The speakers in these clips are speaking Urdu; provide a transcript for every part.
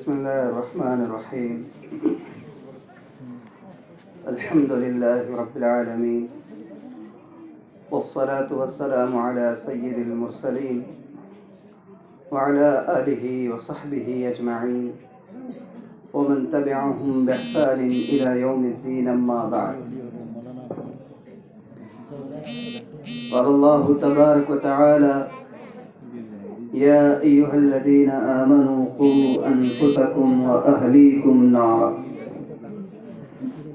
بسم الله الرحمن الرحيم. الحمد لله رب العالمين. والصلاة والسلام على سيد المرسلين وعلى آله وصحبه أجمعين. ومن تبعهم بإحسان إلى يوم الدين أما بعد. قال الله تبارك وتعالى يا أيها الذين آمنوا قوا أنفسكم وأهليكم نارا.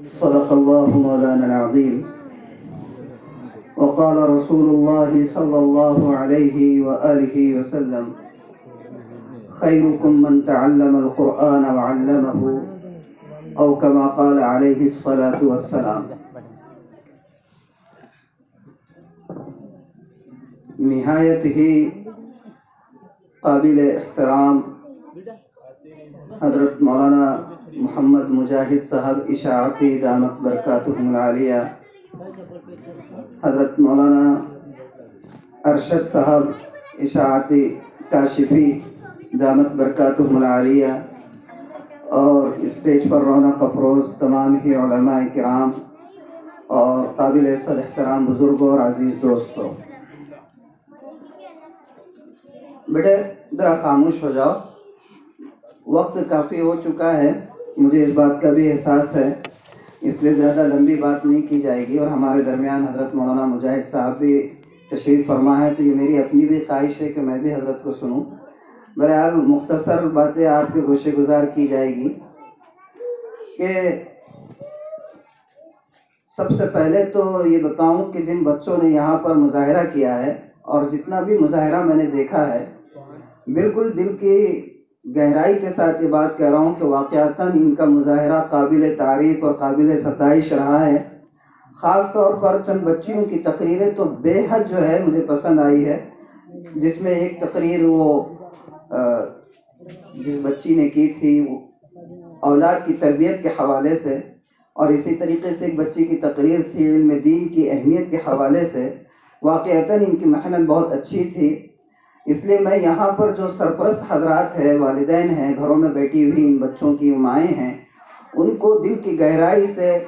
صدق الله مولانا العظيم. وقال رسول الله صلى الله عليه وآله وسلم، خيركم من تعلم القرآن وعلمه أو كما قال عليه الصلاة والسلام. نهاية هي قابل احترام حضرت مولانا محمد مجاہد صاحب اشاعتی دامت برکاتہم العالیہ، حضرت مولانا ارشد صاحب اشاعتی کاشفی دامت برکاتہم العالیہ، اور اسٹیج پر رونق افروز تمام ہی علماء کرام اور قابل صد احترام بزرگوں اور عزیز دوستوں۔ بیٹے ذرا خاموش ہو جاؤ۔ وقت کافی ہو چکا ہے۔ مجھے اس بات کا بھی احساس ہے۔ اس لیے زیادہ لمبی بات نہیں کی جائے گی اور ہمارے درمیان حضرت مولانا مجاہد صاحب بھی تشریف فرما ہے۔ تو یہ میری اپنی بھی خواہش ہے کہ میں بھی حضرت کو سنوں۔ بہرحال مختصر باتیں آپ کے گوشے گزار کی جائے گی کہ سب سے پہلے تو یہ بتاؤں کہ جن بچوں نے یہاں پر مظاہرہ کیا ہے اور جتنا بھی مظاہرہ میں نے دیکھا ہے بالکل دل کی گہرائی کے ساتھ یہ بات کہہ رہا ہوں کہ واقعات ان کا مظاہرہ قابل تعریف اور قابل ستائش رہا ہے۔ خاص طور پر چند بچیوں کی تقریریں تو بے حد جو ہے مجھے پسند آئی ہے۔ جس میں ایک تقریر وہ جس بچی نے کی تھی وہ اولاد کی تربیت کے حوالے سے اور اسی طریقے سے ایک بچی کی تقریر تھی علم دین کی اہمیت کے حوالے سے۔ واقعتا ان کی محنت بہت اچھی تھی۔ اس لیے میں یہاں پر جو سرپرست حضرات ہے والدین ہیں، گھروں میں بیٹھی ہوئی ان بچوں کی مائیں ہیں، ان کو دل کی گہرائی سے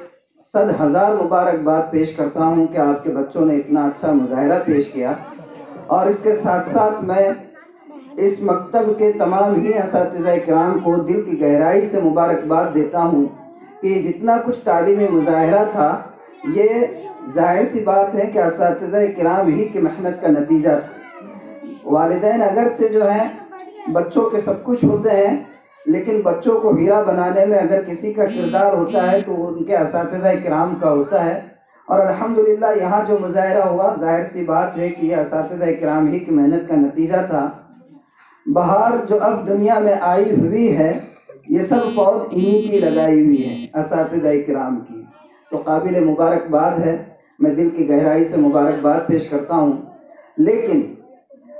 صد ہزار مبارکباد پیش کرتا ہوں کہ آپ کے بچوں نے اتنا اچھا مظاہرہ پیش کیا۔ اور اس کے ساتھ ساتھ میں اس مکتب کے تمام ہی اساتذہ کرام کو دل کی گہرائی سے مبارکباد دیتا ہوں کہ جتنا کچھ تعلیمی مظاہرہ تھا، یہ ظاہر سی بات ہے کہ اساتذہ کرام ہی کی محنت کا نتیجہ تھا۔ والدین اگر سے جو ہیں بچوں کے سب کچھ ہوتے ہیں، لیکن بچوں کو ہیرا بنانے میں اگر کسی کا کردار ہوتا ہے تو ان کے اساتذہ کرام کا ہوتا ہے۔ اور الحمدللہ یہاں جو مظاہرہ ہوا، ظاہر سی بات ہے کہ یہ اساتذہ کرام ہی کی محنت کا نتیجہ تھا۔ بہار جو اب دنیا میں آئی ہوئی ہے، یہ سب فوج انہی کی لگائی ہوئی ہے، اساتذہ کرام کی۔ تو قابل مبارکباد ہے۔ میں دل کی گہرائی سے مبارکباد پیش کرتا ہوں۔ لیکن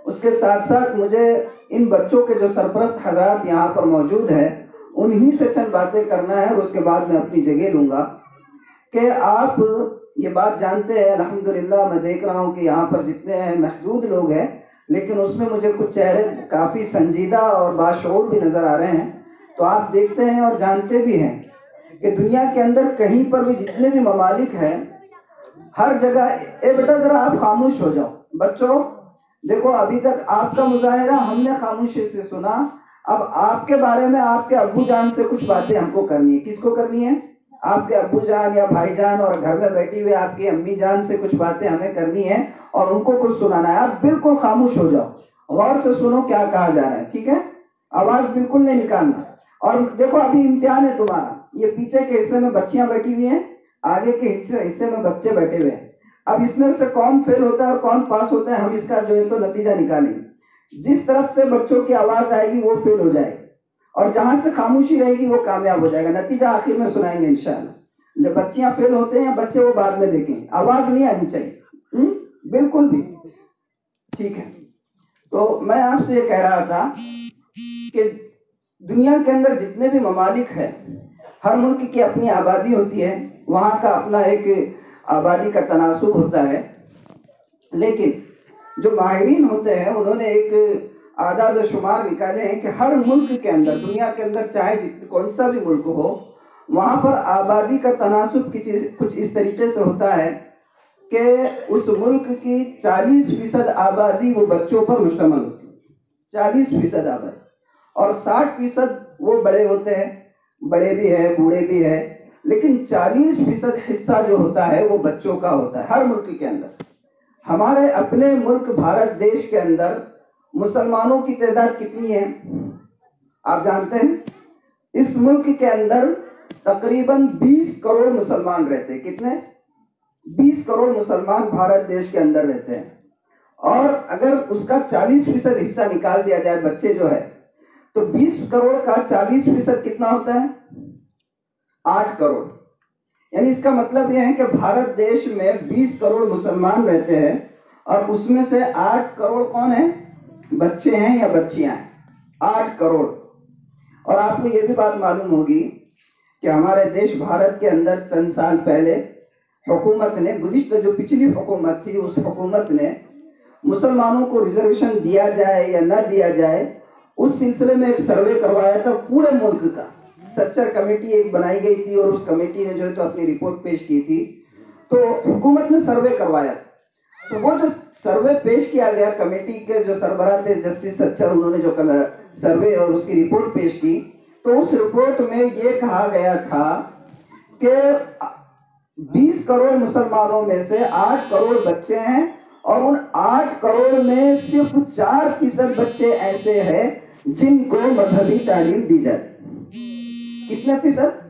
اس کے ساتھ ساتھ مجھے ان بچوں کے جو سرپرست حضرات یہاں پر موجود ہیں، انہی سے چند باتیں کرنا ہے اور اس کے بعد میں اپنی جگہ لوں گا کہ آپ یہ بات جانتے ہیں، الحمدللہ میں دیکھ رہا ہوں کہ یہاں پر جتنے ہیں محدود لوگ ہیں، لیکن اس میں مجھے کچھ چہرے کافی سنجیدہ اور باشعور بھی نظر آ رہے ہیں۔ تو آپ دیکھتے ہیں اور جانتے بھی ہیں کہ دنیا کے اندر کہیں پر بھی جتنے بھی ممالک ہیں، ہر جگہ اے بیٹا ذرا آپ خاموش ہو جاؤ۔ بچوں دیکھو، ابھی تک آپ کا مظاہرہ ہم نے خاموشی سے سنا۔ اب آپ کے بارے میں آپ کے ابو جان سے کچھ باتیں ہم کو کرنی ہے کس کو کرنی ہے آپ کے ابو جان یا بھائی جان اور گھر میں بیٹھی ہوئے آپ کی امی جان سے کچھ باتیں ہمیں کرنی ہے اور ان کو کچھ سنانا ہے۔ آپ بالکل خاموش ہو جاؤ۔ غور سے سنو کیا کہا جا رہا ہے، ٹھیک ہے؟ آواز بالکل نہیں نکالنا۔ اور دیکھو، ابھی امتحان ہے تمہارا۔ یہ پیچھے کے حصے میں بچیاں بیٹھی ہوئی ہیں، آگے کے حصے حصے میں بچے بیٹھے ہوئے ہیں۔ اب اس میں سے کون فیل ہوتا ہے اور کون پاس ہوتا ہے، ہم اس کا جو ہے تو نتیجہ نکالیں گے۔ جس طرف سے بچوں کی آواز آئے گی، وہ فیل ہو جائے گی۔ اور جہاں سے خاموشی رہے گی، وہ کامیاب ہو جائے گا۔ نتیجہ آخر میں سنائیں گے انشاءاللہ۔ جب بچیاں فیل ہوتے ہیں، بچے وہ بعد میں دیکھیں۔ آواز نہیں آنی چاہیے۔ بالکل بھی۔ ٹھیک ہے۔ تو میں آپ سے یہ کہہ رہا تھا کہ دنیا کے اندر جتنے بھی ممالک ہیں، ہر ملک کی اپنی آبادی ہوتی ہے۔ وہاں کا اپنا ایک آبادی کا تناسب ہوتا ہے۔ لیکن جو ماہرین ہوتے ہیں، انہوں نے ایک اعداد و شمار نکالے ہیں کہ ہر ملک کے اندر، دنیا کے اندر چاہے کون سا بھی ملک ہو، وہاں پر آبادی کا تناسب کچھ اس طریقے سے ہوتا ہے کہ اس ملک کی چالیس فیصد آبادی وہ بچوں پر مشتمل ہوتی ہے۔ چالیس فیصد آبادی۔ اور ساٹھ فیصد وہ بڑے ہوتے ہیں، بڑے بھی ہے بوڑھے بھی ہے لیکن چالیس فیصد حصہ جو ہوتا ہے وہ بچوں کا ہوتا ہے، ہر ملک کے اندر۔ ہمارے اپنے ملک بھارت دیش کے اندر مسلمانوں کی تعداد کتنی ہے؟ آپ جانتے ہیں؟ اس ملک کے اندر تقریباً بیس کروڑ مسلمان رہتے ہیں۔ کتنے؟ بیس کروڑ مسلمان بھارت دیش کے اندر رہتے ہیں۔ اور اگر اس کا چالیس فیصد حصہ نکال دیا جائے بچے جو ہے، تو بیس کروڑ کا چالیس فیصد کتنا ہوتا ہے؟ آٹھ کروڑ۔ یعنی اس کا مطلب یہ ہے کہ بھارت دیش میں بیس کروڑ مسلمان رہتے ہیں اور اس میں سے آٹھ کروڑ کون ہیں؟ بچے ہیں یا بچیاں ہیں؟ آٹھ کروڑ۔ اور آپ کو یہ بھی بات معلوم ہوگی کہ ہمارے دیش بھارت کے اندر چند سال پہلے حکومت نے، گزشتہ جو پچھلی حکومت تھی، اس حکومت نے مسلمانوں کو ریزرویشن دیا جائے یا نہ دیا جائے، اس سلسلے میں ایک سروے کروایا تھا پورے ملک کا۔ سچر کمیٹی ایک بنائی گئی تھی اور اس کمیٹی نے جو ہے تو اپنی رپورٹ پیش کی تھی۔ تو حکومت نے سروے کروایا۔ تو وہ جو سروے پیش کیا گیا کمیٹی کے جو سربراہ تھے جسٹس سچر انہوں نے جو سروے اور اس کی رپورٹ پیش کی۔ تو اس رپورٹ میں یہ کہا گیا تھا کہ بیس کروڑ مسلمانوں میں سے آٹھ کروڑ بچے ہیں اور ان آٹھ کروڑ میں صرف چار فیصد بچے ایسے ہیں جن کو مذہبی تعلیم دی جاتی کتنے فیصد؟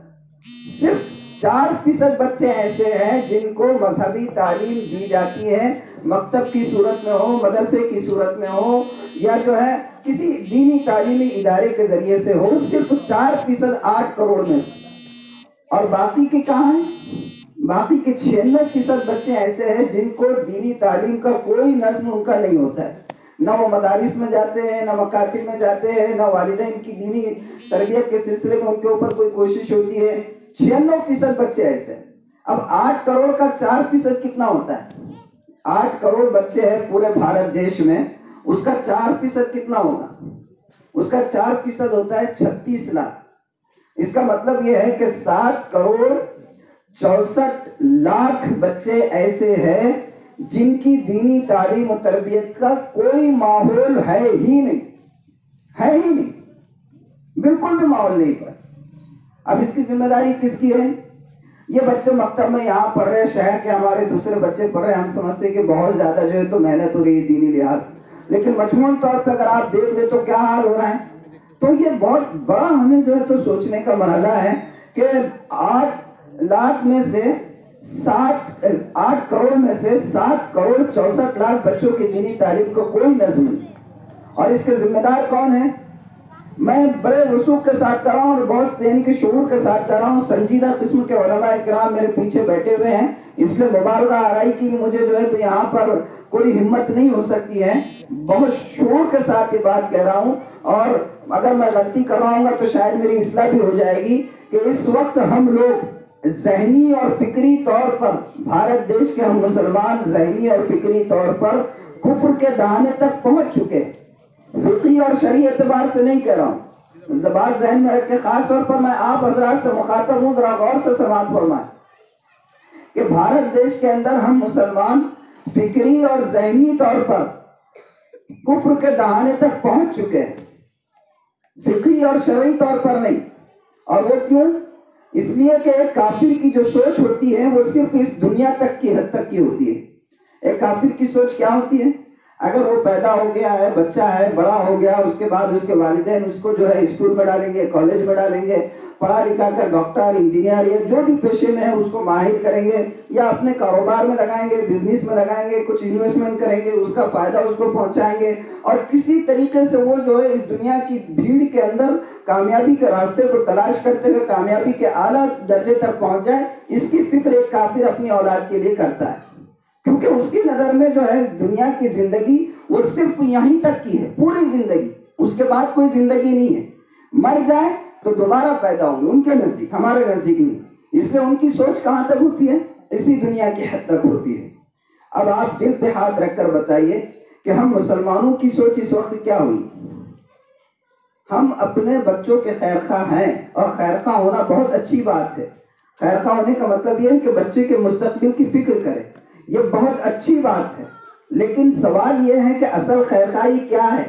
صرف چار فیصد بچے ایسے ہیں جن کو مذہبی تعلیم دی جاتی ہے، مکتب کی صورت میں ہو، مدرسے کی صورت میں ہو، یا جو ہے کسی دینی تعلیمی ادارے کے ذریعے سے ہو، صرف چار فیصد آٹھ کروڑ میں۔ اور باقی کے کہاں ہیں؟ باقی کے چھیانوے فیصد بچے ایسے ہیں جن کو دینی تعلیم کا کوئی نظم ان کا نہیں ہوتا ہے۔ نہ وہ مدارس میں جاتے ہیں، نہ مکاتب میں جاتے ہیں، نہ والدین کی دینی تربیت کے سلسلے میں ان کے اوپر کوئی کوشش ہوتی ہے۔ چھیانوے فیصد بچے ایسے اب آٹھ کروڑ کا چار فیصد کتنا ہوتا ہے؟ آٹھ کروڑ بچے ہیں پورے بھارت دیش میں۔ اس کا چار فیصد کتنا ہوگا؟ اس کا چار فیصد ہوتا ہے چھتیس لاکھ۔ اس کا مطلب یہ ہے کہ سات کروڑ چونسٹھ لاکھ بچے ایسے ہیں جن کی دینی تعلیم و تربیت کا کوئی ماحول ہے ہی نہیں، ہے ہی نہیں۔ بالکل بھی ماحول نہیں پر اب اس کی ذمہ داری کس کی ہے؟ یہ بچے مکتب میں یہاں پڑھ رہے شہر کے ہمارے دوسرے بچے پڑھ رہے ہم سمجھتے ہیں کہ بہت زیادہ جو ہے تو محنت ہو رہی ہے دینی لحاظ۔ لیکن مجموعی طور پہ اگر آپ دیکھ لیں تو کیا حال ہو رہا ہے؟ تو یہ بہت بڑا ہمیں جو ہے تو سوچنے کا مرحلہ ہے کہ آٹھ لاکھ میں سے سات آٹھ کروڑ میں سے سات کروڑ چونسٹھ لاکھ بچوں کی دینی تعلیم کو کوئی نظم نہیں۔ اور اس کے ذمہ دار کون ہے میں بڑے رسوخ کے ساتھ کر رہا ہوں اور بہت یعنی کہ شعور کے ساتھ کر رہا ہوں۔ سنجیدہ قسم کے علماء کرام میرے پیچھے بیٹھے ہوئے ہیں۔ اس لیے مبارکہ آ رہی کہ مجھے جو ہے تو یہاں پر کوئی ہمت نہیں ہو سکتی ہے۔ بہت شعور کے ساتھ یہ بات کہہ رہا ہوں۔ اور اگر میں غلطی کراؤں گا تو شاید میری اصلاح بھی ہو جائے گی کہ اس وقت ہم لوگ ذہنی اور فکری طور پر، بھارت دیش کے ہم مسلمان ذہنی اور فکری طور پر کفر کے دہانے تک پہنچ چکے ہیں۔ فقی اور شرعی اعتبار سے نہیں کہہ رہا ہوں۔ زبان ذہن میں رکھ کے خاص طور پر میں آپ حضرات سے مخاطب ہوں، ذرا غور سے سماعت فرمائیں۔ کہ بھارت دیش کے اندر ہم مسلمان فکری اور ذہنی طور پر کفر کے دہانے تک پہنچ چکے ہیں۔ فکری اور شرعی طور پر نہیں۔ اور وہ کیوں؟ اس لیے کہ ایک کافر کی جو سوچ ہوتی ہے وہ صرف اس دنیا تک کی حد تک کی ہوتی ہے۔ ایک کافر کی سوچ کیا ہوتی ہے؟ اگر وہ پیدا ہو گیا ہے، بچہ ہے، بڑا ہو گیا، اس کے بعد اس کے والدین اس کو جو ہے اسکول میں ڈالیں گے، کالج میں ڈالیں گے، پڑھا لکھا کر ڈاکٹر، انجینئر یا جو بھی پیشے میں ہے اس کو ماہر کریں گے یا اپنے کاروبار میں لگائیں گے بزنس میں لگائیں گے، کچھ انویسٹمنٹ کریں گے، اس کا فائدہ اس کو پہنچائیں گے اور کسی طریقے سے وہ جو ہے اس دنیا کی بھیڑ کے اندر کامیابی کے راستے کو تلاش کرتے ہوئے کامیابی کے اعلیٰ درجے تک پہنچ جائے، اس کی فکر ایک کافر اپنی اولاد کے لیے کرتا ہے۔ کیونکہ اس کی نظر میں جو ہے دنیا کی زندگی وہ صرف یہیں تک کی ہے، پوری زندگی۔ اس کے بعد کوئی زندگی نہیں ہے۔ مر جائے تو دوبارہ پیدا ہوں گے، ان کے نزدیک، ہمارے نزدیک نہیں۔ اس لیے ان کی سوچ کہاں تک ہوتی ہے؟ اسی دنیا کی حد تک ہوتی ہے۔ اب آپ دل پہ ہاتھ رکھ کر بتائیے کہ ہم مسلمانوں کی سوچ اس وقت کیا ہوئی؟ ہم اپنے بچوں کے خیر خواہ ہیں اور خیر خواہ ہونا بہت اچھی بات ہے۔ خیر خواہ ہونے کا مطلب یہ ہے کہ بچے کے مستقبل کی فکر کرے یہ بہت اچھی بات ہے۔ لیکن سوال یہ ہے کہ اصل خیر خواہی کیا ہے؟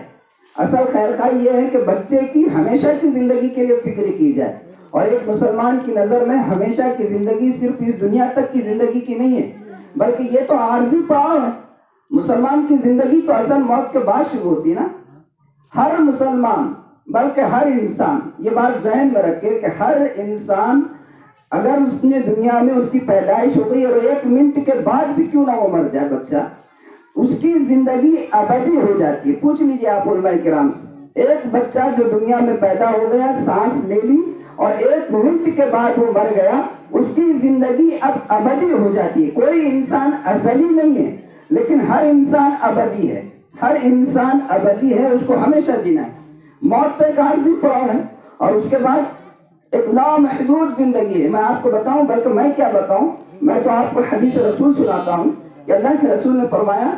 اصل خیر خواہی یہ ہے کہ بچے کی ہمیشہ کی زندگی کے لیے فکر کی جائے۔ اور ایک مسلمان کی نظر میں ہمیشہ کی زندگی صرف اس دنیا تک کی زندگی کی نہیں ہے، بلکہ یہ تو عارضی پڑاؤ ہے۔ مسلمان کی زندگی تو اصل موت کے بعد شروع ہوتی نا۔ ہر مسلمان بلکہ ہر انسان، یہ بات ذہن میں رکھے کہ ہر انسان اگر اس نے دنیا میں اس کی پیدائش ہو گئی اور ایک منٹ کے بعد بھی کیوں نہ وہ مر جائے بچہ؟ اس کی زندگی ابدی ہو جاتی ہے۔ پوچھ لیجیے آپ علماء کرام سے۔ ایک بچہ جو دنیا میں پیدا ہو گیا، سانس لے لی اور ایک منٹ کے بعد وہ مر گیا، اس کی زندگی اب ابدی ہو جاتی ہے۔ کوئی انسان ازلی نہیں ہے، لیکن ہر انسان ابدی ہے۔ ہر انسان ابدی ہے، اس کو ہمیشہ جینا ہے۔ موت تو ایک عارضی پڑاؤ ہے اور اس کے بعد ایک لامحدود زندگی ہے۔ میں آپ کو بتاؤں، بلکہ میں کیا بتاؤں؟ میں تو آپ کو حدیث رسول سناتا ہوں کہ اللہ کے رسول نے فرمایا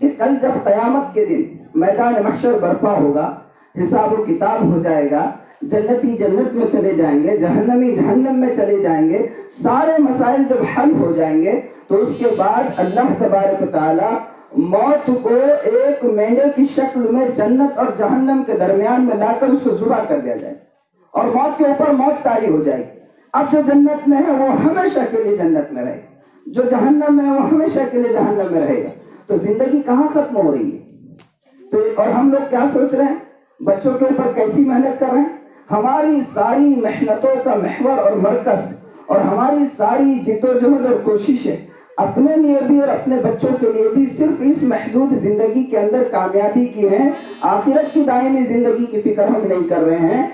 کہ کل جب قیامت کے دن میدان محشر برپا ہوگا، حساب و کتاب ہو جائے گا، جنتی جنت میں چلے جائیں گے، جہنمی جہنم میں چلے جائیں گے، سارے مسائل جب حل ہو جائیں گے، تو اس کے بعد اللہ تبارک تعالی موت کو ایک مینڈے کی شکل میں جنت اور جہنم کے درمیان میں لا کر اس کو ذبح کر دیا جائے اور موت کے اوپر موت تاری ہو جائے گی۔ اب جو جنت میں ہے وہ ہمیشہ کے لیے جنت میں رہے جو جہنم میں ہے وہ ہمیشہ کے لیے جہنم میں رہے گا۔ تو زندگی کہاں ختم ہو رہی ہے؟ تو اور ہم لوگ کیا سوچ رہے ہیں؟ بچوں کے اوپر کیسی محنت کر رہے ہیں؟ ہماری ساری محنتوں کا محور اور مرکز اور ہماری ساری جد و جہد اور کوششیں اپنے لیے بھی اور اپنے بچوں کے لیے بھی صرف اس محدود زندگی کے اندر کامیابی کی ہے آخرت کی دائمی زندگی کی فکر ہم نہیں کر رہے ہیں۔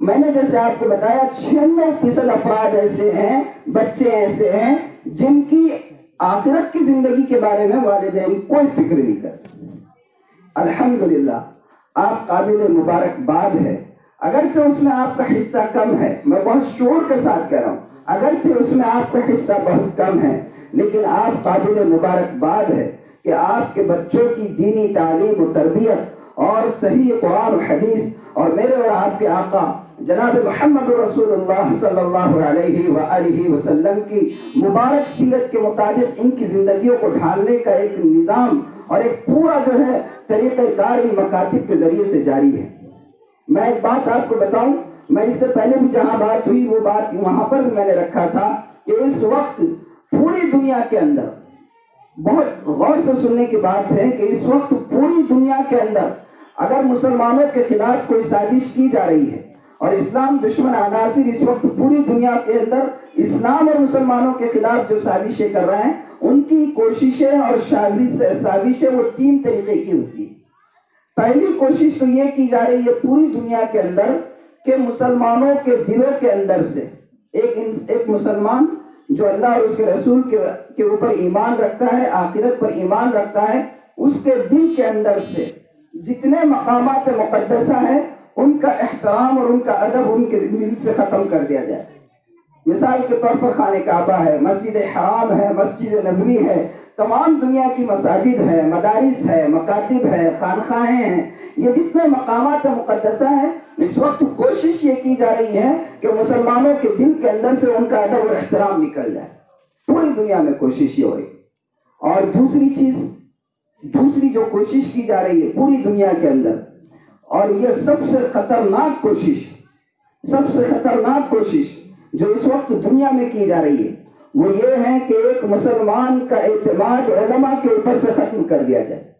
میں نے جیسے آپ کو بتایا، چھیانوے فیصد افراد ایسے ہیں، بچے ایسے ہیں، جن کی آخرت کی زندگی کے بارے میں والدین کوئی فکر نہیں کرتے۔ الحمدللہ، آپ قابل مبارکباد ہے اگرچہ اس میں آپ کا حصہ کم ہے، میں بہت شور کے ساتھ کہہ رہا ہوں۔ اگرچہ اس میں آپ کا حصہ بہت کم ہے لیکن آپ قابل مبارکباد ہے کہ آپ کے بچوں کی دینی تعلیم و تربیت اور صحیح قرآن و حدیث اور میرے اور آپ کے آقا جناب محمد رسول اللہ صلی اللہ علیہ وآلہ وسلم کی مبارک سیرت کے مطابق ان کی زندگیوں کو ڈھالنے کا ایک نظام اور ایک پورا جو ہے طریقہ کار مکاتب کے ذریعے سے جاری ہے۔ میں ایک بات آپ کو بتاؤں، میں اس سے پہلے بھی جہاں بات ہوئی وہ بات وہاں پر بھی میں نے رکھا تھا کہ اس وقت پوری دنیا کے اندر۔ بہت غور سے سننے کی بات ہے کہ اس وقت پوری دنیا کے اندر اگر مسلمانوں کے خلاف کوئی سازش کی جا رہی ہے اور اسلام دشمن عناصر اس وقت پوری دنیا کے اندر اسلام اور مسلمانوں کے خلاف جو سازشیں کر رہے ہیں، ان کی کوششیں اور سازشیں وہ تین طریقے کی ہوتی پہلی کوشش تو یہ کی جا رہی ہے پوری دنیا کے اندر کہ مسلمانوں کے دلوں کے اندر سے ایک ایک مسلمان جو اللہ اور اس کے رسول کے اوپر ایمان رکھتا ہے، آخرت پر ایمان رکھتا ہے، اس کے دل کے اندر سے جتنے مقامات مقدسہ ہیں، ان کا احترام اور ان کا ادب ان کے دل سے ختم کر دیا جائے۔ مثال کے طور پر خانہ کعبہ ہے، مسجد حرام ہے، مسجد نبوی ہے، تمام دنیا کی مساجد ہے، مدارس ہے، مکاتب ہے خانخواہیں ہیں، یہ جتنے مقامات مقدسہ ہیں اس وقت کوشش یہ کی جا رہی ہے کہ مسلمانوں کے دل کے اندر سے ان کا ادب اور احترام نکل جائے۔ پوری دنیا میں کوشش یہ ہو رہی۔ اور دوسری چیز، دوسری جو کوشش کی جا رہی ہے پوری دنیا کے اندر، اور یہ سب سے خطرناک کوشش، سب سے خطرناک کوشش جو اس وقت دنیا میں کی جا رہی ہے، وہ یہ ہے کہ ایک مسلمان کا اعتماد علماء کے اوپر سے ختم کر دیا جائے۔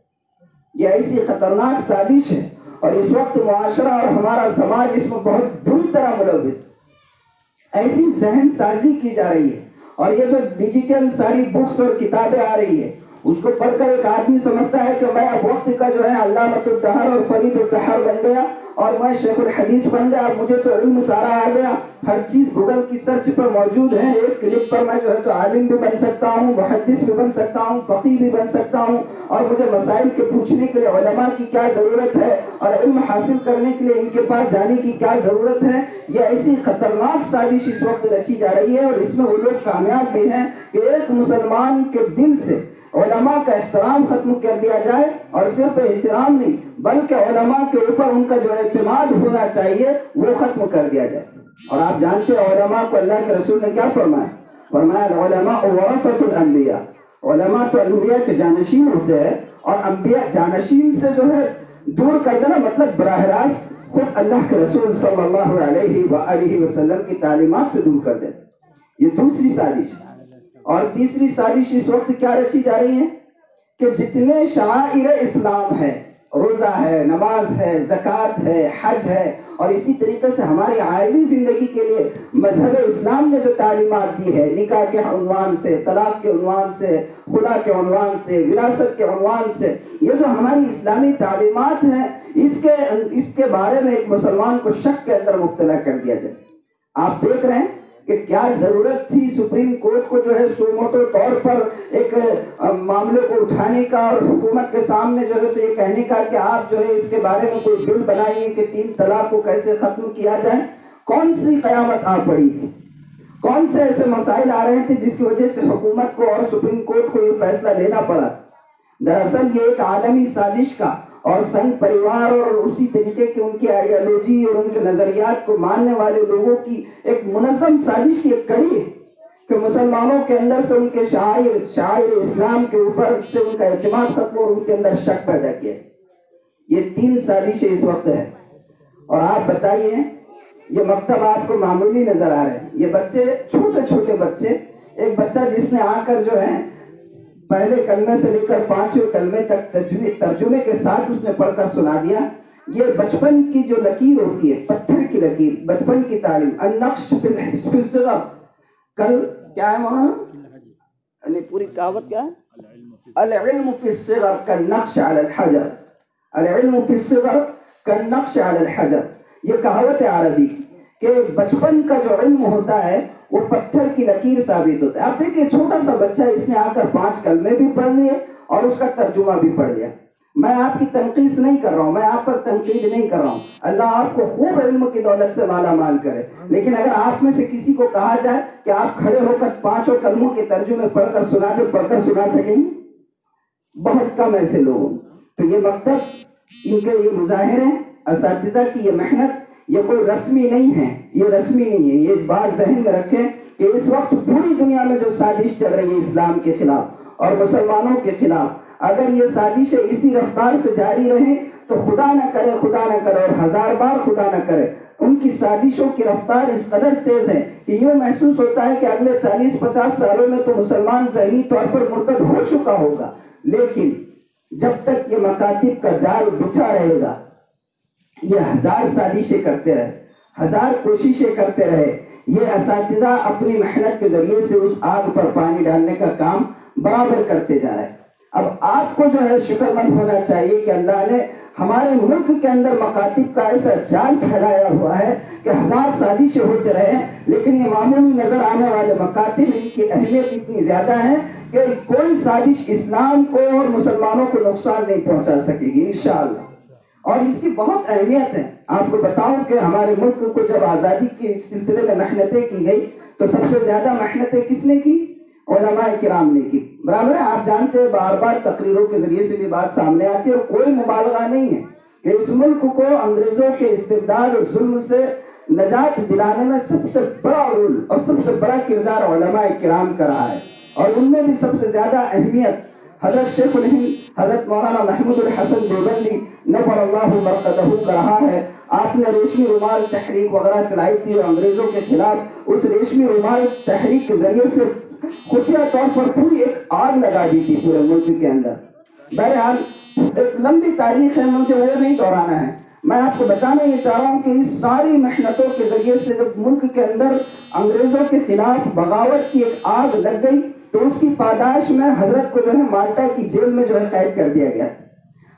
یہ ایسی خطرناک سازش ہے اور اس وقت معاشرہ اور ہمارا سماج اس میں بہت بری طرح ملوث ایسی ذہن سازی کی جا رہی ہے اور یہ جو ڈیجیٹل ساری بکس اور کتابیں آ رہی ہے اس کو پڑھ کر ایک آدمی سمجھتا ہے کہ میں اب وقت کا جو ہے علامت الدہر اور فرید الدہر بن گیا اور میں شیخ الحدیث بن گیا اب مجھے تو علم سارا آ گیا۔ ہر چیز گوگل کی سرچ پر موجود ہے۔ ایک کلک پر میں جو ہے تو عالم بھی بن سکتا ہوں، محدث بھی بن سکتا ہوں فقی بھی بن سکتا ہوں اور مجھے مسائل کے پوچھنے کے لیے علماء کی کیا ضرورت ہے اور علم حاصل کرنے کے لیے ان کے پاس جانے کی کیا ضرورت ہے؟ یہ ایسی خطرناک سازش اس وقت رچی جا رہی ہے اور اس میں وہ لوگ کامیاب بھی ہیں کہ ایک مسلمان کے دل سے علماء کا احترام ختم کر دیا جائے اور صرف احترام نہیں، بلکہ علماء کے اوپر ان کا جو اعتماد ہونا چاہیے، وہ ختم کر دیا جائے۔ اور آپ جانتے ہیں علماء کو اللہ کے رسول نے کیا فرمایا؟ فرمایا علماء ورثت الانبیاء۔ علماء تو انبیاء کے جانشین ہوتے ہیں اور انبیاء جانشین سے جو ہے دور کر دینا مطلب براہ راست خود اللہ کے رسول صلی اللہ علیہ وآلہ وسلم کی تعلیمات سے دور کر دینا یہ دوسری سازش۔ ہے اور تیسری سازش اس وقت کیا رچی جا رہی ہے کہ جتنے شعائر اسلام ہے روزہ ہے، نماز ہے، زکوٰۃ ہے، حج ہے، اور اسی طریقے سے ہماری عائلی زندگی کے لیے مذہب اسلام نے جو تعلیمات دی ہے نکاح کے عنوان سے، طلاق کے عنوان سے خدا کے عنوان سے، وراثت کے عنوان سے، یہ جو ہماری اسلامی تعلیمات ہیں، اس کے اس کے بارے میں ایک مسلمان کو شک کے اندر مبتلا کر دیا جائے۔ آپ دیکھ رہے ہیں کہ کیا ضرورت تھی سپریم کورٹ کو جو ہے سوموٹو طور پر ایک معاملے کو اٹھانے کا اور حکومت کے سامنے جو ہے تو یہ کہنے کا کہ آپ جو ہے اس کے بارے میں کوئی بل بنائیے کہ تین طلاق کو کیسے ختم کیا جائے۔ کون سی قیامت آ پڑی تھی؟ کون سے ایسے مسائل آ رہے تھے جس کی وجہ سے حکومت کو اور سپریم کورٹ کو یہ فیصلہ لینا پڑا؟ دراصل یہ ایک عالمی سازش کا اور سنگ پریوار اور اسی طریقے کے ان کی آئیڈیالوجی اور ان کے نظریات کو ماننے والے لوگوں کی ایک منظم سازش یہ کڑی ہے کہ مسلمانوں کے اندر سے ان کے شاعر شاعر اسلام کے اوپر سے ان کا اعتماد ختم اور ان کے اندر شک پیدا کیا یہ تین سازشیں اس وقت ہے اور آپ بتائیے، یہ مکتب آپ کو معمولی نظر آ رہے ہیں یہ بچے، چھوٹے چھوٹے بچے، ایک بچہ جس نے آ کر جو ہے پہلے کلمے سے لے کر پانچویں کلمے تک ترجمے کے ساتھ اس نے پڑھ کر سنا دیا۔ یہ بچپن کی جو لکیر ہوتی ہے، پتھر کی لکیر، بچپن کی تعلیم۔ النقش کل کیا ہے مولانا یعنی پوری کہاوت کیا ہے؟ العلم فی الصغر کالنقش علی الحجر۔ العلم فی الصغر کالنقش علی الحجر۔ یہ کہاوت ہے عربی کہ بچپن کا جو علم ہوتا ہے وہ پتھر کی لکیر ثابت ہوتا ہے۔ آپ دیکھیے چھوٹا سا بچہ اس نے آ کر پانچ کلمے بھی پڑھ لیے اور اس کا ترجمہ بھی پڑھ لیا۔ میں آپ کی تنقید نہیں کر رہا ہوں، میں آپ پر تنقید نہیں کر رہا ہوں۔ اللہ آپ کو خوب علم کی دولت سے مالا مال کرے۔ لیکن اگر آپ میں سے کسی کو کہا جائے کہ آپ کھڑے ہو کر پانچوں کلموں کے ترجمے پڑھ کر سنا دے پڑھ کر سنا سکیں گے؟ بہت کم ایسے لوگ تو یہ مکتب، ان کے یہ مظاہرے، اساتذہ کی یہ محنت یہ کوئی رسمی نہیں ہے، یہ رسمی نہیں ہے۔ یہ بات ذہن میں رکھیں کہ اس وقت پوری دنیا میں جو سازش چل رہی ہے اسلام کے خلاف اور مسلمانوں کے خلاف، اگر یہ سازشیں اسی رفتار سے جاری رہیں تو خدا نہ کرے، خدا نہ کرے اور ہزار بار خدا نہ کرے۔ ان کی سازشوں کی رفتار اس قدر تیز ہے کہ یوں محسوس ہوتا ہے کہ اگلے چالیس، پچاس سالوں میں تو مسلمان ذہنی طور پر مرتد ہو چکا ہوگا۔ لیکن جب تک یہ مکاتب کا جال بچھا رہے گا یہ ہزار سازشیں کرتے رہے، ہزار کوششیں کرتے رہے، یہ اساتذہ اپنی محنت کے ذریعے سے اس آگ پر پانی ڈالنے کا کام برابر کرتے جا رہے۔ اب آپ کو جو ہے شکر مند ہونا چاہیے کہ اللہ نے ہمارے ملک کے اندر مکاتب کا ایسا جال پھیلایا ہوا ہے کہ ہزار سازشیں ہوتے رہے لیکن یہ معمولی نظر آنے والے مکاتب ان کی اہمیت اتنی زیادہ ہے کہ کوئی سازش اسلام کو اور مسلمانوں کو نقصان نہیں پہنچا سکے گی، انشاءاللہ۔ اور اس کی بہت اہمیت ہے۔ آپ کو بتاؤں کہ ہمارے ملک کو جب آزادی کے سلسلے میں محنتیں کی گئی تو سب سے زیادہ محنتیں کس نے کی؟ علماء کرام نے کی۔ برابر ہے، آپ جانتے ہیں، بار بار تقریروں کے ذریعے سے بھی بات سامنے آتی ہے اور کوئی مبالغہ نہیں ہے کہ اس ملک کو انگریزوں کے استبداد اور ظلم سے نجات دلانے میں سب سے بڑا رول اور سب سے بڑا کردار علماء کرام کا رہا ہے۔ اور ان میں بھی سب سے زیادہ اہمیت حضرت شیخ الہند حضرت مولانا محمود الحسن دیوبندی نبر اللہ مرکزہ کا رہا ہے۔ آپ نے ریشمی رومال تحریک وغیرہ چلائی تھی اور انگریزوں کے خلاف اس ریشمی رومال تحریک کے ذریعے سے خفیہ طور پر پوری ایک آگ لگا دی تھی پورے ملک کے اندر۔ بہرحال ایک لمبی تاریخ ہے، مجھے وہ نہیں دہرانا ہے۔ میں آپ کو بتانا یہ چاہ رہا ہوں کہ اس ساری محنتوں کے ذریعے سے جب ملک کے اندر انگریزوں کے خلاف بغاوت کی ایک آگ لگ گئی تو اس کی پاداش میں حضرت کو جو ہے مالٹا کی جیل میں جو ہے قید کر دیا گیا۔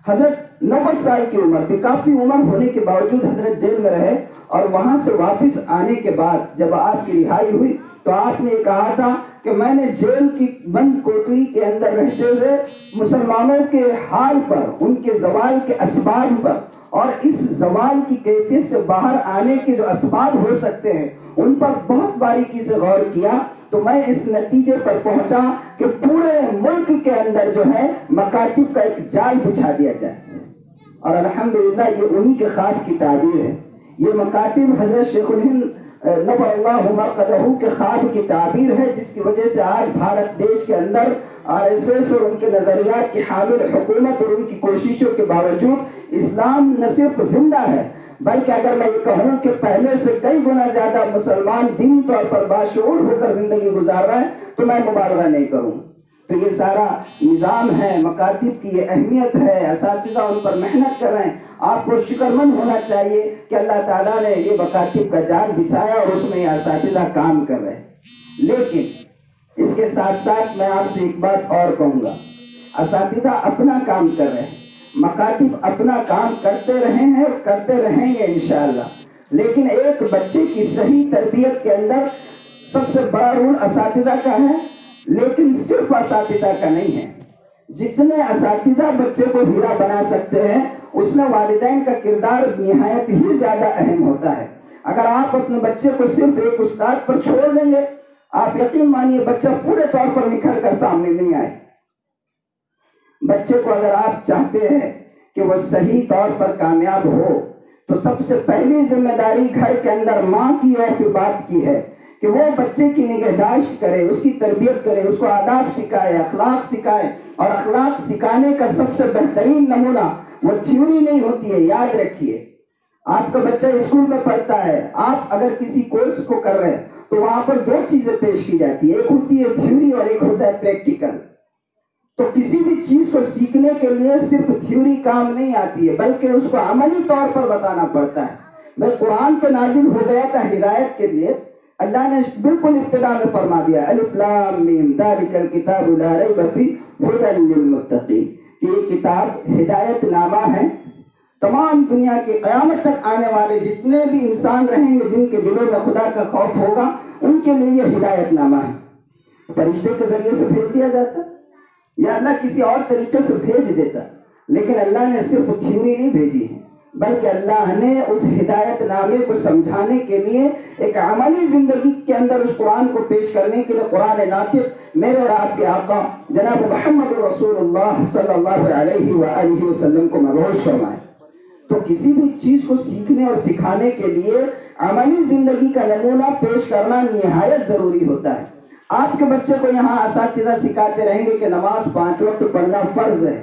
حضرت نوے سال کی عمر تھی، کافی عمر ہونے کے باوجود حضرت جیل میں رہے اور وہاں سے واپس آنے کے بعد جب آپ کی رہائی ہوئی تو آپ نے کہا تھا کہ میں نے جیل کی بند کوٹری کے اندر رہتے ہوئے مسلمانوں کے حال پر، ان کے زوال کے اسباب پر اور اس زوال کی کیفیت سے باہر آنے کے جو اسباب ہو سکتے ہیں، ان پر بہت باریکی سے غور کیا۔ تو میں اس نتیجے پر پہنچا کہ پورے ملک کے اندر جو ہے مکاتب کا ایک جال بچھا دیا جائے۔ اور الحمدللہ یہ انہی کے خواب کی تعبیر ہے۔ یہ مکاتب حضرت شیخ الہند نب اللہ قدہ کے خواب کی تعبیر ہے، جس کی وجہ سے آج بھارت دیش کے اندر آر ایس ایس اور ان کے نظریات کی حامل حکومت اور ان کی کوششوں کے باوجود اسلام نہ صرف زندہ ہے بلکہ اگر میں یہ کہوں کہ پہلے سے کئی گنا زیادہ مسلمان دین طور پر باشعور ہو کر زندگی گزار رہا ہے تو میں مبالغہ نہیں کروں۔ تو یہ سارا نظام ہے، مکاتب کی یہ اہمیت ہے۔ اساتذہ ان پر محنت کر رہے ہیں۔ آپ کو شکر مند ہونا چاہیے کہ اللہ تعالیٰ نے یہ مکاتب کا جال بچھایا اور اس میں یہ اساتذہ کام کر رہے ہیں۔ لیکن اس کے ساتھ ساتھ میں آپ سے ایک بات اور کہوں گا۔ اساتذہ اپنا کام کر رہے ہیں۔ مکاتب اپنا کام کرتے رہے ہیں اور کرتے رہیں گے انشاءاللہ۔ لیکن ایک بچے کی صحیح تربیت کے اندر سب سے بڑا رول اساتذہ کا ہے، لیکن صرف اساتذہ کا نہیں ہے۔ جتنے اساتذہ بچے کو ہیرا بنا سکتے ہیں، اس میں والدین کا کردار نہایت ہی زیادہ اہم ہوتا ہے۔ اگر آپ اپنے بچے کو صرف ایک استاد پر چھوڑ دیں گے، آپ یقین مانیے بچہ پورے طور پر نکھر کر سامنے نہیں آئے۔ بچے کو اگر آپ چاہتے ہیں کہ وہ صحیح طور پر کامیاب ہو، تو سب سے پہلی ذمہ داری گھر کے اندر ماں کی اور پھر باپ کی ہے۔ کہ وہ بچے کی نگہداشت کرے، اس کی تربیت کرے، اس کو آداب سکھائے، اخلاق سکھائے۔ اور اخلاق سکھانے کا سب سے بہترین نمونہ وہ تھیوری نہیں ہوتی ہے، یاد رکھیے۔ آپ کا بچہ اسکول میں پڑھتا ہے، آپ اگر کسی کورس کو کر رہے ہیں، تو وہاں پر دو چیزیں پیش کی جاتی ہے ایک ہوتی ہے تھیوری اور ایک ہوتا ہے پریکٹیکل۔ تو کسی بھی چیز کو سیکھنے کے لیے صرف تھیوری کام نہیں آتی ہے، بلکہ اس کو عملی طور پر بتانا پڑتا ہے۔ میں قرآن کے نازل ہو گیا تھا ہدایت کے لیے، اللہ نے بالکل ابتدا میں فرما دیا الفلام للمتقین۔ کہ یہ کتاب ہدایت نامہ ہے۔ تمام دنیا کی قیامت تک آنے والے جتنے بھی انسان رہیں گے، جن کے دلوں میں خدا کا خوف ہوگا، ان کے لیے یہ ہدایت نامہ ہے۔ فرشتے کے ذریعے سے بھیج دیا جاتا یا اللہ کسی اور طریقے سے بھیج دیتا۔ لیکن اللہ نے صرف تھیوری نہیں بھیجی ہے بلکہ اللہ نے اس ہدایت نامے کو سمجھانے کے لیے ایک عملی زندگی کے اندر اس قرآن کو پیش کرنے کے لیے قرآن ناطق میرے اور آپ کے آقا جناب محمد رسول اللہ صلی اللہ علیہ وآلہ وسلم کو مروش فرمائے تو کسی بھی چیز کو سیکھنے اور سکھانے کے لیے عملی زندگی کا نمونہ پیش کرنا نہایت ضروری ہوتا ہے۔ آپ کے بچے کو یہاں اساتذہ سکھاتے رہیں گے کہ نماز پانچ وقت پڑھنا فرض ہے۔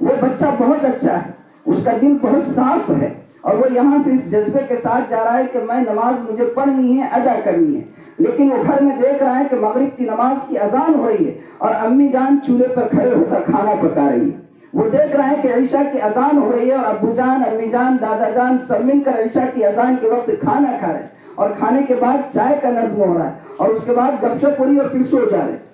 وہ بچہ بہت اچھا ہے۔ اس کا دل بہت صاف ہے۔ اور وہ یہاں سے اس جذبے کے ساتھ جا رہا ہے کہ میں نماز مجھے پڑھنی ہے، ادا کرنی ہے۔ لیکن وہ گھر میں دیکھ رہا ہے کہ مغرب کی نماز کی اذان ہو رہی ہے اور امی جان چولہے پر کھڑے ہو کر کھانا پکا رہی ہے۔ وہ دیکھ رہا ہے کہ عیشا کی اذان ہو رہی ہے اور ابو جان، امی جان، دادا جان سب مل کر عیشا کی اذان کے وقت کھانا کھا رہے ہیں۔ اور کھانے کے بعد چائے کا نظم ہو رہا ہے۔ اور اس کے بعد گپ شپ پڑی اور پھر سو جا رہے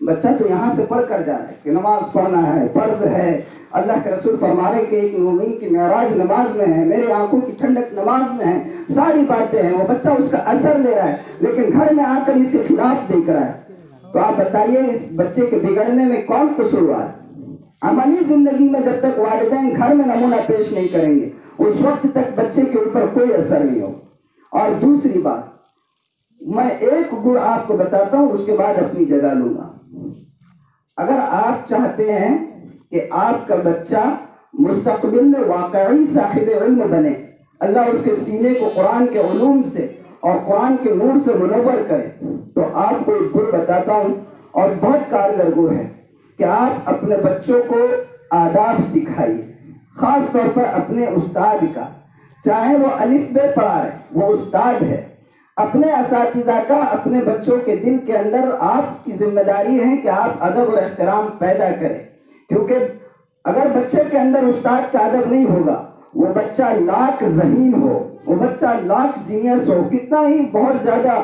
بچہ تو یہاں سے پڑھ کر جا کہ نماز پڑھنا ہے، فرض ہے۔ اللہ کے رسول فرمانے کے ایک مومن کی معراج نماز میں ہے، میرے آنکھوں کی ٹھنڈک نماز میں ہے۔ ساری باتیں ہیں، وہ بچہ اس کا اثر لے رہا ہے، لیکن گھر میں آ کر اس کے خلاف دیکھ رہا ہے۔ تو آپ بتائیے، اس بچے کے بگڑنے میں کون قصور ہے؟ عملی زندگی میں جب تک والدین گھر میں نمونہ پیش نہیں کریں گے، اس وقت تک بچے کے اوپر کوئی اثر نہیں ہو اور دوسری بات میں ایک گڑ آپ کو بتاتا ہوں، اس کے بعد اپنی جگہ لوں گا۔ اگر آپ چاہتے ہیں کہ آپ کا بچہ مستقبل میں واقعی صاحب علم بنے، اللہ اس کے سینے کو قرآن کے علوم سے اور قرآن کے نور سے منور کرے، تو آپ کو ایک گڑ بتاتا ہوں، اور بہت کارگر گڑ ہے کہ آپ اپنے بچوں کو آداب سکھائیے، خاص طور پر اپنے استاد کا۔ چاہے وہ الف بے پڑھا ہے، وہ استاد ہے۔ اپنے اساتذہ کا، اپنے بچوں کے دل کے اندر آپ کی ذمہ داری ہے کہ آپ ادب اور احترام پیدا کریں۔ کیونکہ اگر بچے کے اندر استاد کا ادب نہیں ہوگا، وہ بچہ لاکھ ذہین ہو، وہ بچہ لاکھ جینیس ہو، کتنا ہی بہت زیادہ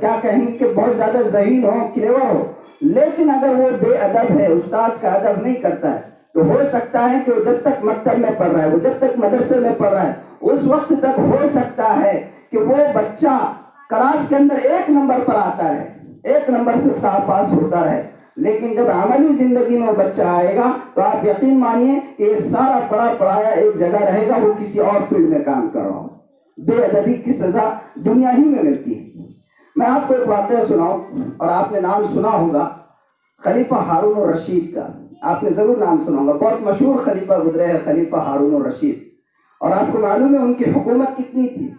کیا کہیں کہ بہت زیادہ ذہین ہو، کلیور ہو۔ لیکن اگر وہ بے ادب ہے، استاد کا ادب نہیں کرتا ہے، تو ہو سکتا ہے کہ وہ جب تک مکتب میں پڑھ رہا ہے، وہ جب تک مدرسے میں پڑھ رہا ہے، اس وقت تک ہو سکتا ہے کہ وہ بچہ کلاس کے اندر ایک نمبر پر آتا ہے، ایک نمبر سے پاس ہوتا رہے۔ لیکن جب عملی زندگی میں وہ بچہ آئے گا تو آپ یقین مانیے کہ یہ سارا پڑھا پڑھایا ایک جگہ رہے گا، وہ کسی اور فیلڈ میں کام کر رہا ہوں بے ادبی کی سزا دنیا ہی میں ملتی ہے۔ میں آپ کو ایک واقعہ سناؤں اور آپ نے نام سنا ہوگا، خلیفہ ہارون الرشید کا۔ آپ نے ضرور نام سنا ہوگا۔ بہت مشہور خلیفہ گزرے ہیں خلیفہ ہارون الرشید۔ اور آپ کو معلوم ہے ان کی حکومت کتنی تھی۔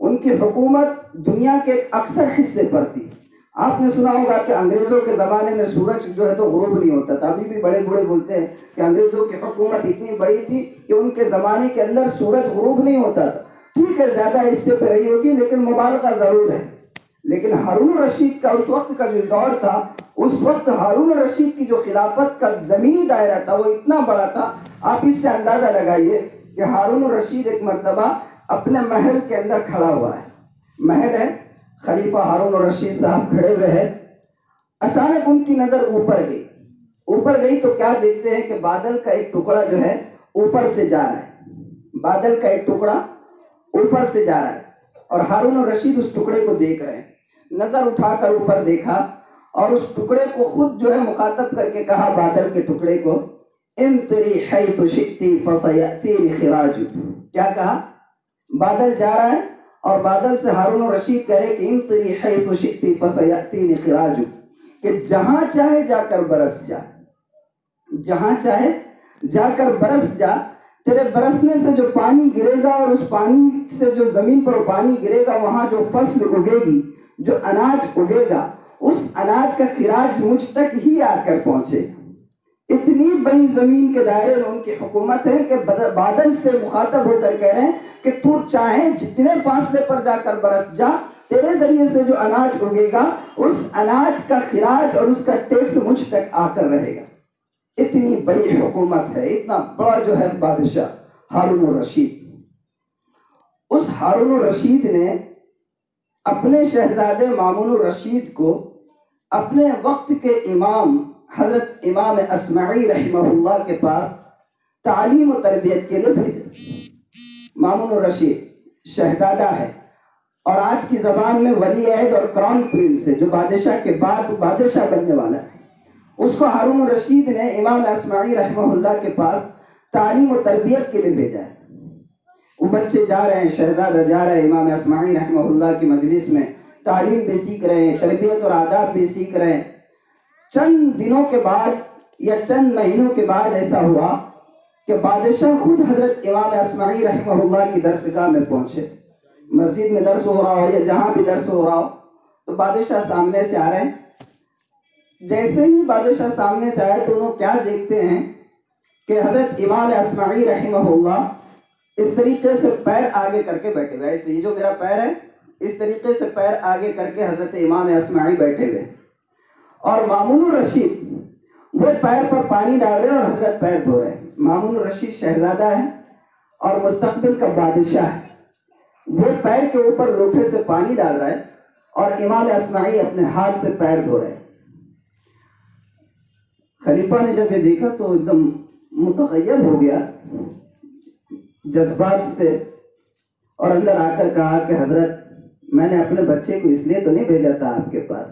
ان کی حکومت دنیا کے اکثر حصے پر تھی۔ آپ نے سنا ہوگا کہ انگریزوں کے زمانے میں سورج جو ہے تو غروب نہیں ہوتا تھا۔ ابھی بھی بڑے بڑے بولتے ہیں کہ انگریزوں کی حکومت اتنی بڑی تھی کہ ان کے زمانے کے اندر سورج غروب نہیں ہوتا تھا۔ ٹھیک ہے، زیادہ اس سے پہ رہی ہوگی، لیکن مبالغہ ضرور ہے۔ لیکن ہارون رشید کا اس وقت کا جو دور تھا، اس وقت ہارون رشید کی جو خلافت کا زمینی دائرہ تھا، وہ اتنا بڑا تھا۔ آپ اس سے اندازہ لگائیے کہ ہارون رشید ایک مرتبہ اپنے محل کے اندر کھڑا ہوا ہے۔ محل ہے، خلیفہ ہارون اور رشید صاحب کھڑے ہوئے ہیں۔ اچانک ان کی نظر اوپر گئی۔ اوپر گئی تو کیا دیکھتے ہیں کہ بادل کا ایک ٹکڑا جو ہے، اوپر سے جا رہا ہے۔ بادل کا ایک ٹکڑا اوپر سے جا رہا ہے۔ اور ہارون اور رشید اس ٹکڑے کو دیکھ رہے ہیں۔ نظر اٹھا کر اوپر دیکھا اور اس ٹکڑے کو خود جو ہے مخاطب کر کے کہا، بادل کے ٹکڑے کو انتری حیث شکتی فسیأتین خراج کیا کہا؟ بادل جا رہا ہے اور بادل سے ہارون و رشید کہے کہ انتری حیث شکتی فسیأتین خراج کہ جہاں چاہے جا کر برس جا۔ جہاں چاہے جا کر برس جا، تیرے برسنے سے جو پانی گرے گا اور اس پانی سے جو زمین پر پانی گرے گا، وہاں جو فصل اگے گی، جو اناج اگے گا، اس اناج کا خراج مجھ تک ہی آ کر پہنچے۔ اتنی بڑی زمین کے دائرے میں ان کی حکومت ہے کہ بادل سے مخاطب ہو کر کہہ رہے ہیں کہ تو چاہے جتنے فاصلے پر جا کر برس جا، تیرے ذریعے سے جو اناج اگے گا، اس اناج کا خراج اور اس کا ٹیکس مجھ تک آ کر رہے گا۔ اتنی بڑی حکومت ہے، اتنا بڑا جو ہے بادشاہ، ہارون الرشید اس ہارون الرشید نے اپنے شہزادے مامون الرشید کو اپنے وقت کے امام، حضرت امام اسماعی رحمہ اللہ کے پاس تعلیم و تربیت کے لیے بھیجا۔ مامون الرشید، شہزادہ ہے۔ اور آج کی زبان میں ولی عہد اور کراؤن پرنس ہے جو بادشاہ کے بعد بادشاہ بننے والا ہے۔ اس کو ہارون الرشید نے امام اسماعی رحمہ اللہ کے پاس تعلیم و تربیت کے لیے بھیجا ہے۔ وہ بچے جا رہے ہیں، شہزادہ جا رہے ہیں، امام اسماعی رحمہ اللہ کی مجلس میں تعلیم بھی سیکھ رہے ہیں، تربیت اور آداب بھی سیکھ رہے ہیں۔ چند دنوں کے بعد یا چند مہینوں کے بعد ایسا ہوا کہ بادشاہ خود حضرت امام اسماعی رحمہ اللہ کی درسگاہ میں پہنچے۔ مسجد میں درس ہو رہا ہو یا جہاں بھی درس ہو رہا ہو، تو بادشاہ سامنے سے آ رہے ہیں۔ جیسے ہی بادشاہ سامنے سے آئے تو وہ کیا دیکھتے ہیں کہ حضرت امام اسماعی رحمہ اللہ اس طریقے سے پیر آگے کر کے بیٹھے ہوئے یہ جو میرا پیر ہے، اس طریقے سے پیر آگے کر کے حضرت امام اسماعی بیٹھے ہوئے اور مامون الرشید وہ پیر پر پانی ڈال رہے اور حضرت پیر دھو رہے ہیں۔ مامون الرشید شہزادہ ہے اور مستقبل کا بادشاہ ہے وہ پیر کے اوپر لوٹے سے پانی ڈال رہا ہے اور امام اسماعی اپنے ہاتھ سے پیر دھو رہے خلیفہ نے جب یہ دیکھا تو ایک دم متغیر ہو گیا۔ جذبات سے اور اندر آ کر کہا کہ حضرت، میں نے اپنے بچے کو اس لیے تو نہیں بھیجا تھا آپ کے پاس۔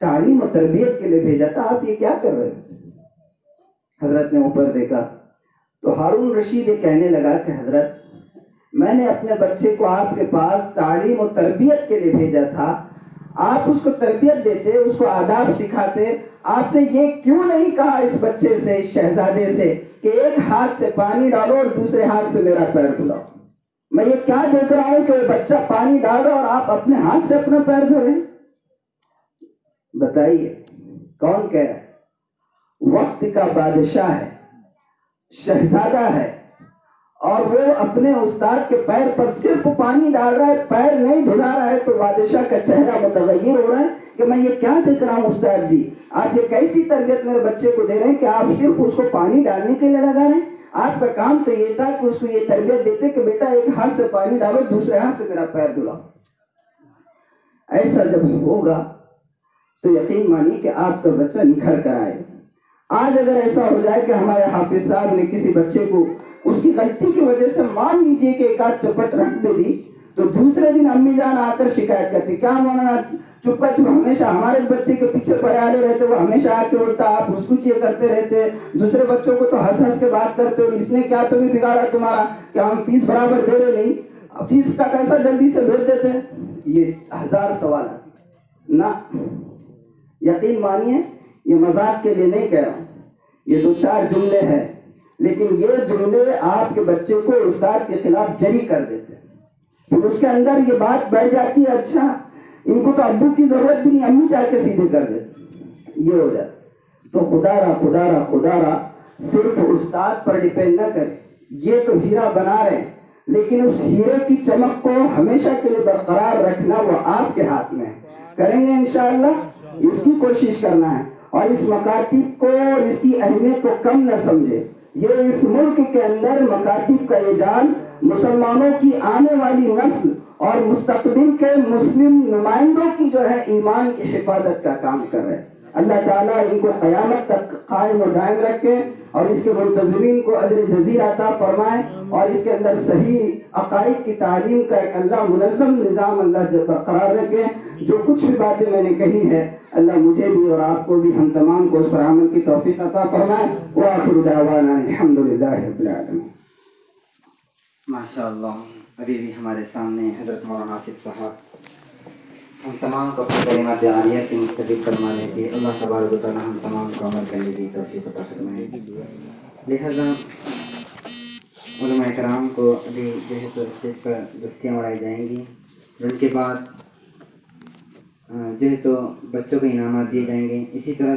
تعلیم و تربیت کے لیے بھیجا تھا، آپ یہ کیا کر رہے حضرت نے اوپر دیکھا۔ تو ہارون رشید یہ کہنے لگا کہ حضرت، میں نے اپنے بچے کو آپ کے پاس تعلیم و تربیت کے لیے بھیجا تھا۔ آپ اس کو تربیت دیتے، اس کو آداب سکھاتے۔ آپ نے یہ کیوں نہیں کہا اس بچے سے، اس شہزادے سے کہ ایک ہاتھ سے پانی ڈالو اور دوسرے ہاتھ سے میرا پیر دھلاؤ میں یہ کیا دیکھ رہا ہوں کہ بچہ پانی ڈالو اور آپ اپنے ہاتھ سے اپنا پیر دھو بتائیے، کون کہہ رہا ہے؟ وقت کا بادشاہ ہے، شہزادہ ہے، اور وہ اپنے استاد کے پیر پر صرف پانی ڈال رہا ہے، پیر نہیں دھلا رہا ہے، تو بادشاہ کا چہرہ متغیر ہو رہا ہے کہ میں یہ کیا دیکھ رہا ہوں استاد جی؟ آپ یہ کیسی تربیت میرے بچے کو دے رہے ہیں کہ آپ صرف اس کو پانی ڈالنے کے لیے لگا رہے ہیں۔ آپ کا کام تو یہ تھا کہ اس کو یہ تربیت دیتے کہ بیٹا ایک ہاتھ سے پانی ڈالو، دوسرے ہاتھ سے میرا پیر دھلاؤ۔ ایسا جب ہوگا تو یقین مانیے کہ آپ کا بچہ نکھر کر آئے آج اگر ایسا ہو جائے کہ ہمارے حافظ صاحب نے کسی بچے کو اس کی غلطی کی وجہ سے مان لیجیے کہ ایک آدھ چپٹ رکھ دے دی، تو دوسرے دن امی جان آ کر شکایت کرتی۔ کیا مولانا چپ کا چپ ہمیشہ ہمارے بچے کے پیچھے پڑے آ رہے رہتے، وہ ہمیشہ آ کے اڑتا، آپ اس کو یہ کرتے رہتے، دوسرے بچوں کو تو ہنس ہنس کے بات کرتے اور اس نے کیا تمہیں بگاڑا تمہارا؟ کیا ہم فیس برابر دے رہے نہیں؟ فیس کا کیسا جلدی سے بھیج دیتے۔ یہ ہزار سوال۔ ہے نہ، یقین مانیے یہ مذاق کے لیے نہیں کہہ رہا ہوں۔ یہ دو چار جملے ہیں۔ لیکن یہ جملے آپ کے بچے کو استاد کے خلاف جری کر دیتے پھر اس کے اندر یہ بات بیٹھ جاتی ہے اچھا ان کو تو ابو کی ضرورت بھی نہیں، امی چاہ کے سیدھے کر دیتے یہ ہو جاتا تو خدا را خدا را خدا را صرف استاد پر ڈپینڈ نہ کرے۔ یہ تو ہیرا بنا رہے ہیں۔ لیکن اس ہیرے کی چمک کو ہمیشہ کے لیے برقرار رکھنا وہ آپ کے ہاتھ میں ہے۔ کریں گے انشاءاللہ؟ اس کی کوشش کرنا ہے۔ اور اس مکاتب کو اور اس کی اہمیت کو کم نہ سمجھے۔ یہ اس ملک کے اندر مکاتب کا یہ جان مسلمانوں کی آنے والی نسل اور مستقبل کے مسلم نمائندوں کی جو ہے ایمان کی حفاظت کا کام کر رہے ہیں۔ اللہ تعالیٰ ان کو قیامت تک قائم و دائم رکھے اور اس کے منتظمین کو اجر جزیر عطا فرمائے۔ اور اس کے اندر صحیح عقائد کی تعلیم کا ایک اللہ منظم نظام اللہ جب برقرار رکھے، جو کچھ بھی باتیں میں نے کہی ہے اللہ مجھے بھی اور آپ کو بھی، ہم تمام کو اس پر عمل کی توفیق عطا فرمائے۔ وآخر دعوانا الحمدللہ رب العالمین۔ ماشاء اللہ ابھی بھی ہمارے سامنے حضرت مولانا آصف صاحب۔ ہم تمام کو اپنی کلمات عالیہ سے مستفید فرمانے کی اللہ تبارک و تعالی ہم تمام کو عمل کرنے کی توفیق عطا فرمائے۔ لہذا علماء کرام کو ابھی جو ہے تو اسٹیج پر دستیاں اڑائی جائیں گی۔ ان کے بعد جو ہے تو بچوں کو انعامات دیے جائیں گے۔ اسی طرح